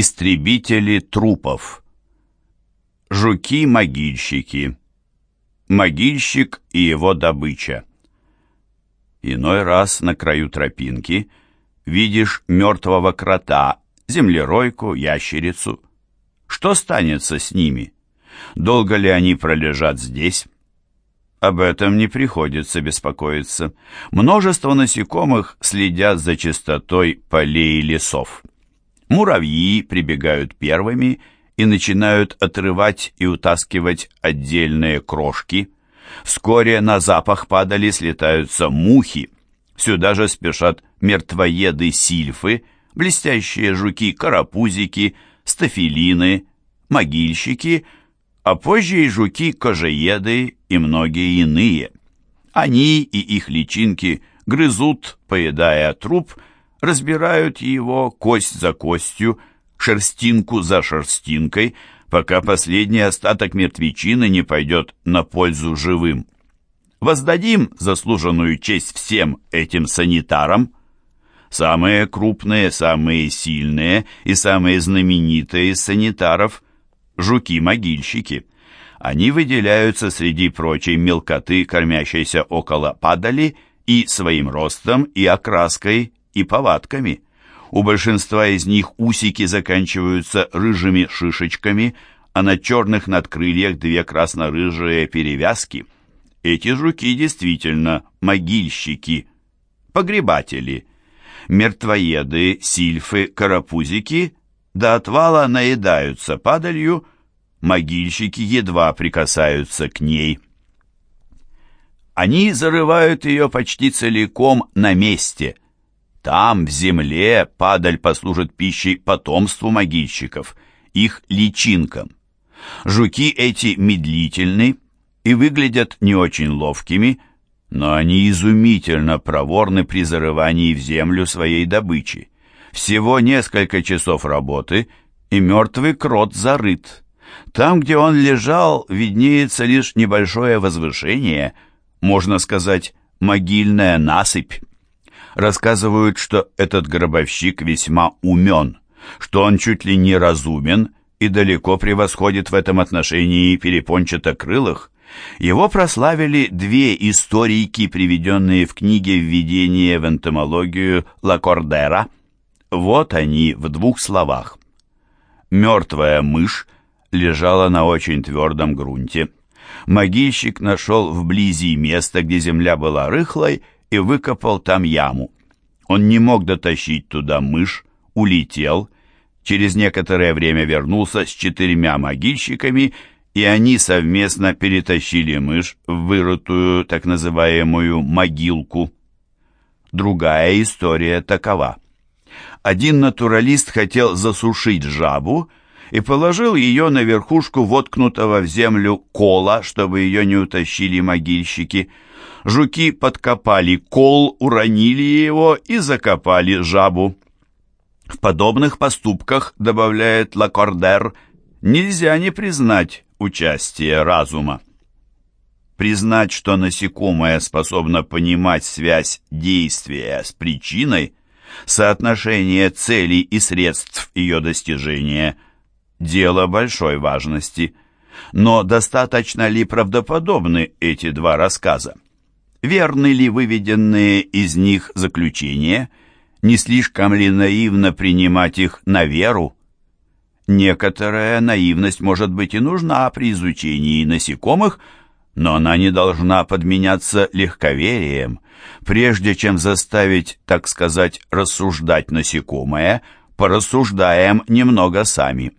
Истребители трупов. Жуки-могильщики. Могильщик и его добыча. Иной раз на краю тропинки видишь мертвого крота, землеройку, ящерицу. Что станется с ними? Долго ли они пролежат здесь? Об этом не приходится беспокоиться. Множество насекомых следят за чистотой полей и лесов. Муравьи прибегают первыми и начинают отрывать и утаскивать отдельные крошки. Вскоре на запах падали слетаются мухи. Сюда же спешат мертвоеды-сильфы, блестящие жуки-карапузики, стафилины, могильщики, а позже и жуки-кожееды и многие иные. Они и их личинки грызут, поедая труп, разбирают его кость за костью, шерстинку за шерстинкой, пока последний остаток мертвечины не пойдет на пользу живым. Воздадим заслуженную честь всем этим санитарам. Самые крупные, самые сильные и самые знаменитые из санитаров – жуки-могильщики. Они выделяются среди прочей мелкоты, кормящейся около падали, и своим ростом, и окраской, и повадками. У большинства из них усики заканчиваются рыжими шишечками, а на черных надкрыльях две красно-рыжие перевязки. Эти жуки действительно могильщики, погребатели, мертвоеды, сильфы, карапузики до отвала наедаются падалью, могильщики едва прикасаются к ней. Они зарывают ее почти целиком на месте – там, в земле, падаль послужит пищей потомству могильщиков, их личинкам. Жуки эти медлительны и выглядят не очень ловкими, но они изумительно проворны при зарывании в землю своей добычи. Всего несколько часов работы, и мертвый крот зарыт. Там, где он лежал, виднеется лишь небольшое возвышение, можно сказать, могильная насыпь. Рассказывают, что этот гробовщик весьма умен, что он чуть ли не разумен и далеко превосходит в этом отношении перепончатокрылых. Его прославили две историки, приведенные в книге «Введение в энтомологию Лакордера». Вот они в двух словах. Мертвая мышь лежала на очень твердом грунте. Могильщик нашел вблизи место, где земля была рыхлой, и выкопал там яму. Он не мог дотащить туда мышь, улетел, через некоторое время вернулся с четырьмя могильщиками, и они совместно перетащили мышь в вырытую так называемую могилку. Другая история такова. Один натуралист хотел засушить жабу и положил ее на верхушку воткнутого в землю кола, чтобы ее не утащили могильщики – Жуки подкопали кол, уронили его и закопали жабу. В подобных поступках, добавляет Лакордер, нельзя не признать участие разума. Признать, что насекомое способно понимать связь действия с причиной, соотношение целей и средств ее достижения – дело большой важности. Но достаточно ли правдоподобны эти два рассказа? Верны ли выведенные из них заключения? Не слишком ли наивно принимать их на веру? Некоторая наивность может быть и нужна при изучении насекомых, но она не должна подменяться легковерием. Прежде чем заставить, так сказать, рассуждать насекомое, порассуждаем немного сами.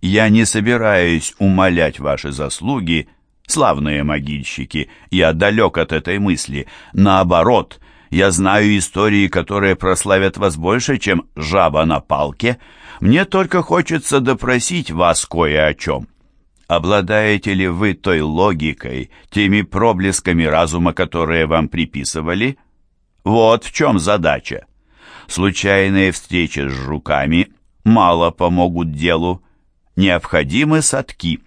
Я не собираюсь умалять ваши заслуги – славные могильщики, я далек от этой мысли. Наоборот, я знаю истории, которые прославят вас больше, чем жаба на палке. Мне только хочется допросить вас кое о чем. Обладаете ли вы той логикой, теми проблесками разума, которые вам приписывали? Вот в чем задача. Случайные встречи с жуками мало помогут делу. Необходимы садки.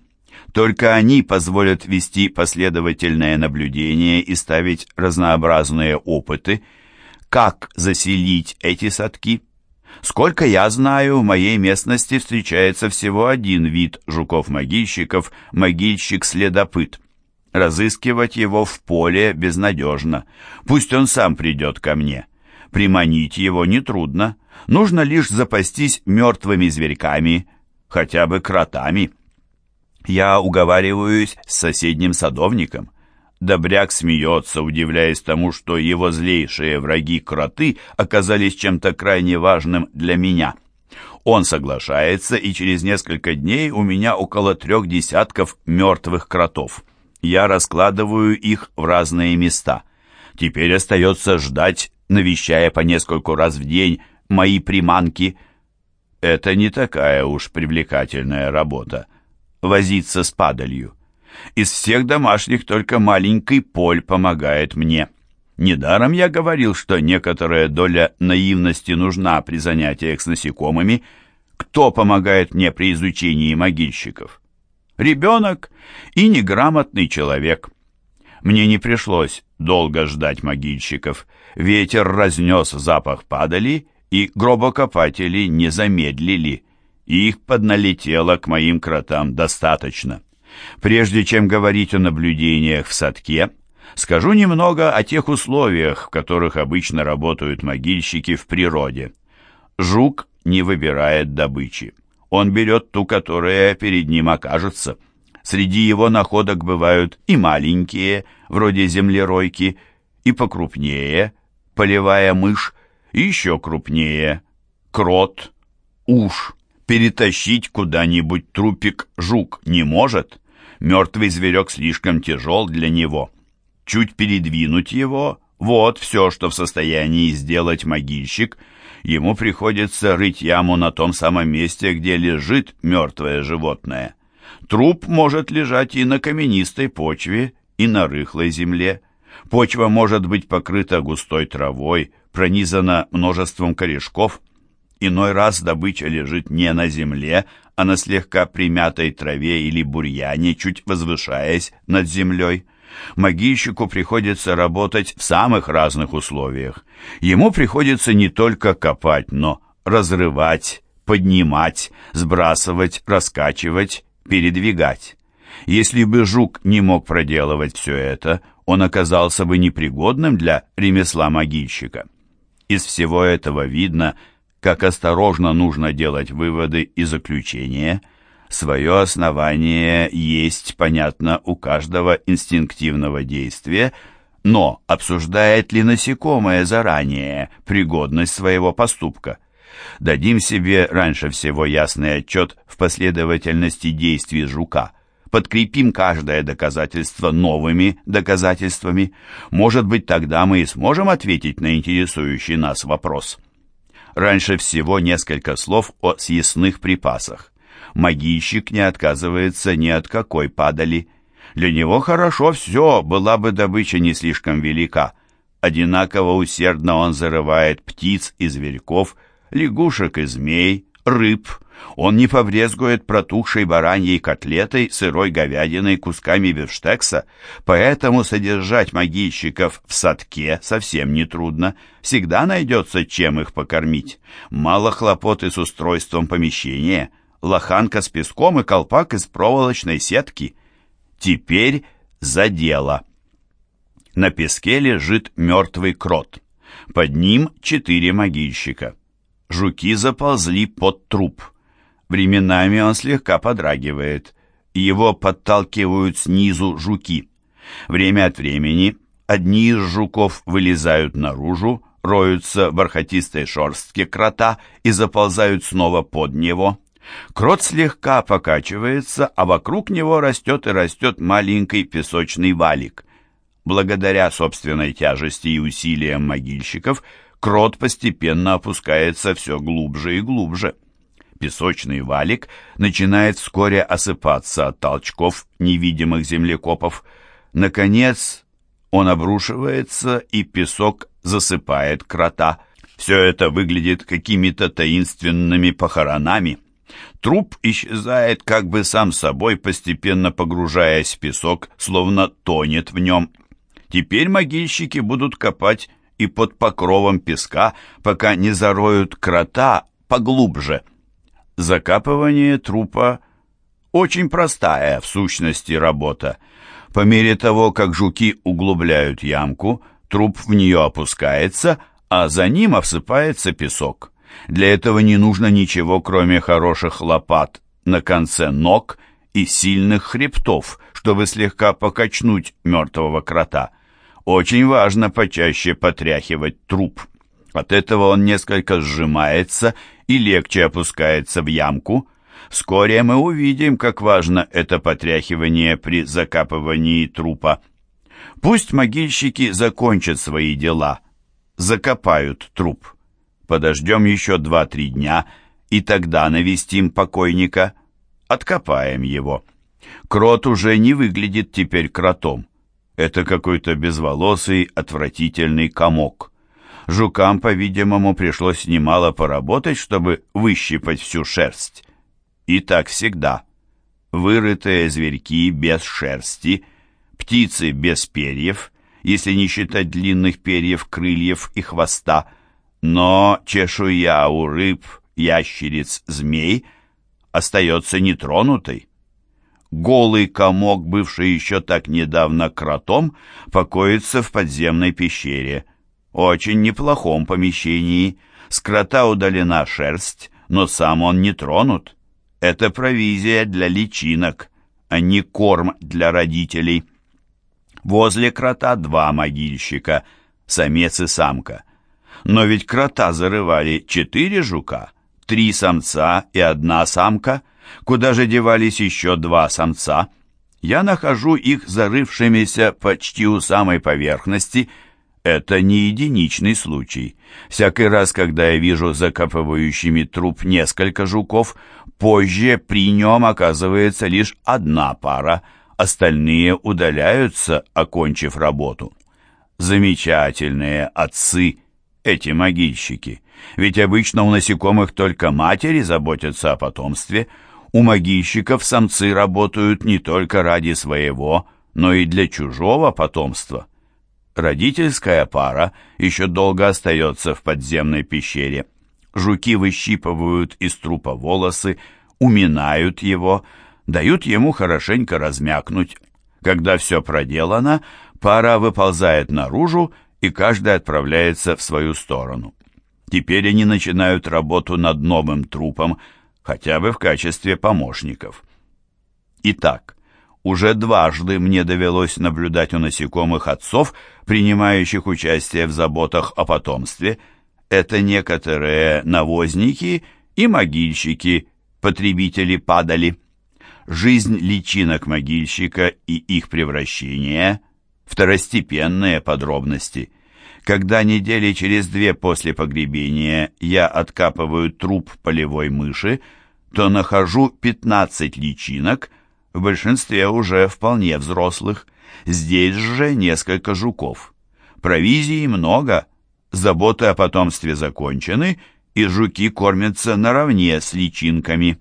Только они позволят вести последовательное наблюдение и ставить разнообразные опыты. Как заселить эти садки? Сколько я знаю, в моей местности встречается всего один вид жуков-могильщиков – могильщик-следопыт. Разыскивать его в поле безнадежно. Пусть он сам придет ко мне. Приманить его нетрудно. Нужно лишь запастись мертвыми зверьками, хотя бы кротами. Я уговариваюсь с соседним садовником. Добряк смеется, удивляясь тому, что его злейшие враги-кроты оказались чем-то крайне важным для меня. Он соглашается, и через несколько дней у меня около трех десятков мертвых кротов. Я раскладываю их в разные места. Теперь остается ждать, навещая по нескольку раз в день мои приманки. Это не такая уж привлекательная работа — возиться с падалью. Из всех домашних только маленький Поль помогает мне. Недаром я говорил, что некоторая доля наивности нужна при занятиях с насекомыми. Кто помогает мне при изучении могильщиков? Ребенок и неграмотный человек. Мне не пришлось долго ждать могильщиков. Ветер разнес запах падали, и гробокопатели не замедлили. Их подналетело к моим кротам достаточно. Прежде чем говорить о наблюдениях в садке, скажу немного о тех условиях, в которых обычно работают могильщики в природе. Жук не выбирает добычи. Он берет ту, которая перед ним окажется. Среди его находок бывают и маленькие, вроде землеройки, и покрупнее, полевая мышь, и еще крупнее, крот, уж. Перетащить куда-нибудь трупик жук не может. Мертвый зверек слишком тяжел для него. Чуть передвинуть его — вот все, что в состоянии сделать могильщик. Ему приходится рыть яму на том самом месте, где лежит мертвое животное. Труп может лежать и на каменистой почве, и на рыхлой земле. Почва может быть покрыта густой травой, пронизана множеством корешков. Иной раз добыча лежит не на земле, а на слегка примятой траве или бурьяне, чуть возвышаясь над землей. Могильщику приходится работать в самых разных условиях. Ему приходится не только копать, но разрывать, поднимать, сбрасывать, раскачивать, передвигать. Если бы жук не мог проделывать все это, он оказался бы непригодным для ремесла могильщика. Из всего этого видно – как осторожно нужно делать выводы и заключения, свое основание есть, понятно, у каждого инстинктивного действия, но обсуждает ли насекомое заранее пригодность своего поступка? Дадим себе раньше всего ясный отчет в последовательности действий жука. Подкрепим каждое доказательство новыми доказательствами. Может быть, тогда мы и сможем ответить на интересующий нас вопрос. Раньше всего несколько слов о съестных припасах. Могильщик не отказывается ни от какой падали. Для него хорошо все, была бы добыча не слишком велика. Одинаково усердно он зарывает птиц и зверьков, лягушек и змей, рыб, он не побрезгует протухшей бараньей котлетой, сырой говядиной, кусками бифштекса, поэтому содержать могильщиков в садке совсем не трудно. Всегда найдется, чем их покормить. Мало хлопоты с устройством помещения, лоханка с песком и колпак из проволочной сетки. Теперь за дело. На песке лежит мертвый крот. Под ним четыре могильщика. Жуки заползли под труп. Временами он слегка подрагивает. Его подталкивают снизу жуки. Время от времени одни из жуков вылезают наружу, роются в бархатистой шорстке крота и заползают снова под него. Крот слегка покачивается, а вокруг него растет и растет маленький песочный валик. Благодаря собственной тяжести и усилиям могильщиков, крот постепенно опускается все глубже и глубже песочный валик начинает вскоре осыпаться от толчков невидимых землекопов. Наконец он обрушивается, и песок засыпает крота. Все это выглядит какими-то таинственными похоронами. Труп исчезает как бы сам собой, постепенно погружаясь в песок, словно тонет в нем. Теперь могильщики будут копать и под покровом песка, пока не зароют крота поглубже. Закапывание трупа очень простая в сущности работа. По мере того, как жуки углубляют ямку, труп в нее опускается, а за ним обсыпается песок. Для этого не нужно ничего, кроме хороших лопат на конце ног и сильных хребтов, чтобы слегка покачнуть мертвого крота. Очень важно почаще потряхивать труп. От этого он несколько сжимается и легче опускается в ямку. Вскоре мы увидим, как важно это потряхивание при закапывании трупа. Пусть могильщики закончат свои дела, закопают труп. Подождем еще два-три дня, и тогда навестим покойника, откопаем его. Крот уже не выглядит теперь кротом. Это какой-то безволосый, отвратительный комок. Жукам, по-видимому, пришлось немало поработать, чтобы выщипать всю шерсть. И так всегда. Вырытые зверьки без шерсти, птицы без перьев, если не считать длинных перьев, крыльев и хвоста, но чешуя у рыб, ящериц, змей остается нетронутой. Голый комок, бывший еще так недавно кротом, покоится в подземной пещере. Очень неплохом помещении. С крота удалена шерсть, но сам он не тронут. Это провизия для личинок, а не корм для родителей. Возле крота два могильщика, самец и самка. Но ведь крота зарывали четыре жука, три самца и одна самка — Куда же девались еще два самца? Я нахожу их зарывшимися почти у самой поверхности. Это не единичный случай. Всякий раз, когда я вижу закапывающими труп несколько жуков, позже при нем оказывается лишь одна пара, остальные удаляются, окончив работу. Замечательные отцы эти могильщики. Ведь обычно у насекомых только матери заботятся о потомстве, у могильщиков самцы работают не только ради своего, но и для чужого потомства. Родительская пара еще долго остается в подземной пещере. Жуки выщипывают из трупа волосы, уминают его, дают ему хорошенько размякнуть. Когда все проделано, пара выползает наружу, и каждый отправляется в свою сторону. Теперь они начинают работу над новым трупом, хотя бы в качестве помощников. Итак, уже дважды мне довелось наблюдать у насекомых отцов, принимающих участие в заботах о потомстве. Это некоторые навозники и могильщики, потребители падали. Жизнь личинок могильщика и их превращение – второстепенные подробности – когда недели через две после погребения я откапываю труп полевой мыши, то нахожу 15 личинок, в большинстве уже вполне взрослых. Здесь же несколько жуков. Провизии много, заботы о потомстве закончены, и жуки кормятся наравне с личинками.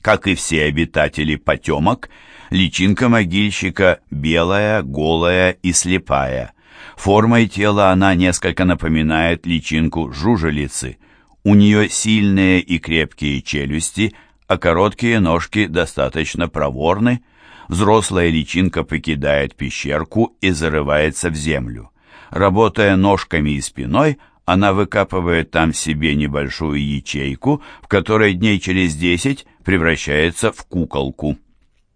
Как и все обитатели потемок, личинка могильщика белая, голая и слепая. Формой тела она несколько напоминает личинку жужелицы. У нее сильные и крепкие челюсти, а короткие ножки достаточно проворны. Взрослая личинка покидает пещерку и зарывается в землю. Работая ножками и спиной, она выкапывает там себе небольшую ячейку, в которой дней через десять превращается в куколку.